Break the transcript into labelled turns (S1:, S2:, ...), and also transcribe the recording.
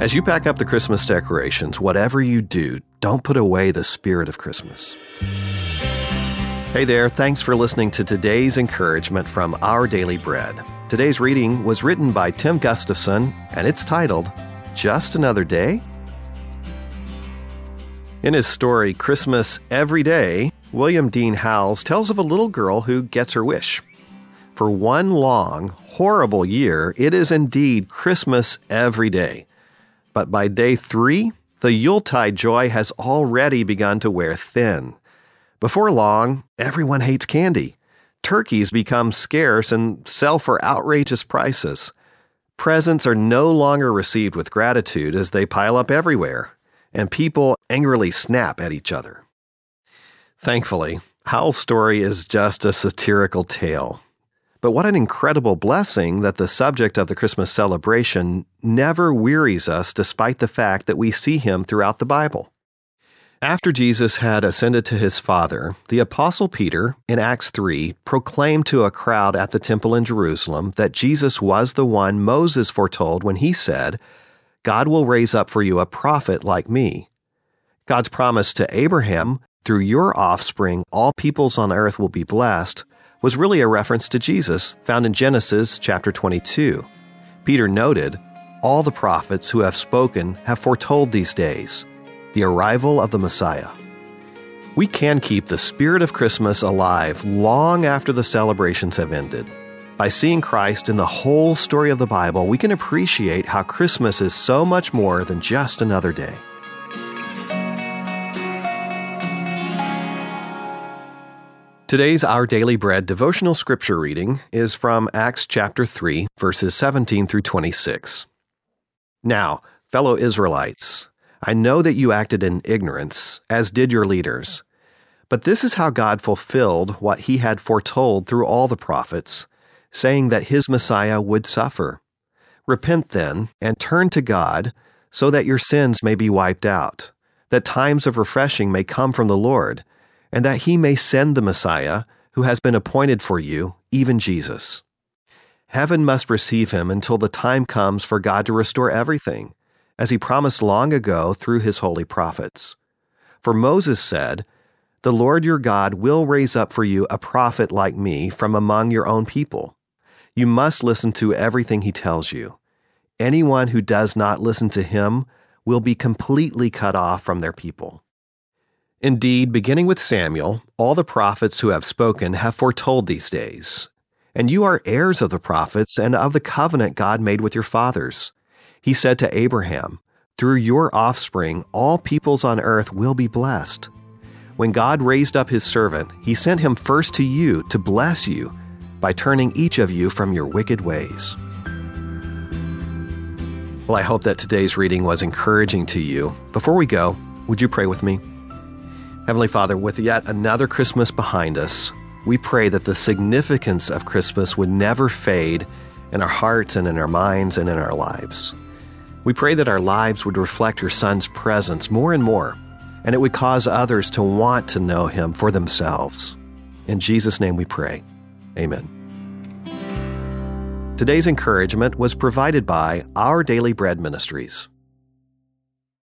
S1: As you pack up the Christmas decorations, whatever you do, don't put away the spirit of Christmas. Hey there, thanks for listening to today's encouragement from Our Daily Bread. Today's reading was written by Tim Gustafson and it's titled Just Another Day? In his story, Christmas Every Day, William Dean Howells tells of a little girl who gets her wish. For one long, horrible year, it is indeed Christmas every day. But by day three, the Yuletide joy has already begun to wear thin. Before long, everyone hates candy. Turkeys become scarce and sell for outrageous prices. Presents are no longer received with gratitude as they pile up everywhere, and people angrily snap at each other. Thankfully, Howells' story is just a satirical tale. But what an incredible blessing that the subject of the Christmas celebration never wearies us despite the fact that we see him throughout the Bible. After Jesus had ascended to his Father, the Apostle Peter, in Acts 3, proclaimed to a crowd at the temple in Jerusalem that Jesus was the one Moses foretold when he said, God will raise up for you a prophet like me. God's promise to Abraham, through your offspring, all peoples on earth will be blessed, was really a reference to Jesus found in Genesis chapter 22. Peter noted, All the prophets who have spoken have foretold these days, the arrival of the Messiah. We can keep the spirit of Christmas alive long after the celebrations have ended. By seeing Christ in the whole story of the Bible, we can appreciate how Christmas is so much more than just another day. Today's Our Daily Bread devotional scripture reading is from Acts chapter 3, verses 17 through 26. Now, fellow Israelites, I know that you acted in ignorance, as did your leaders. But this is how God fulfilled what he had foretold through all the prophets, saying that his Messiah would suffer. Repent then, and turn to God, so that your sins may be wiped out, that times of refreshing may come from the Lord and that he may send the Messiah, who has been appointed for you, even Jesus. Heaven must receive him until the time comes for God to restore everything, as he promised long ago through his holy prophets. For Moses said, The Lord your God will raise up for you a prophet like me from among your own people. You must listen to everything he tells you. Anyone who does not listen to him will be completely cut off from their people. Indeed, beginning with Samuel, all the prophets who have spoken have foretold these days. And you are heirs of the prophets and of the covenant God made with your fathers. He said to Abraham, Through your offspring, all peoples on earth will be blessed. When God raised up his servant, he sent him first to you to bless you by turning each of you from your wicked ways. Well, I hope that today's reading was encouraging to you. Before we go, would you pray with me? Heavenly Father, with yet another Christmas behind us, we pray that the significance of Christmas would never fade in our hearts and in our minds and in our lives. We pray that our lives would reflect your Son's presence more and more, and it would cause others to want to know him for themselves. In Jesus' name we pray. Amen. Today's encouragement was provided by Our Daily Bread Ministries.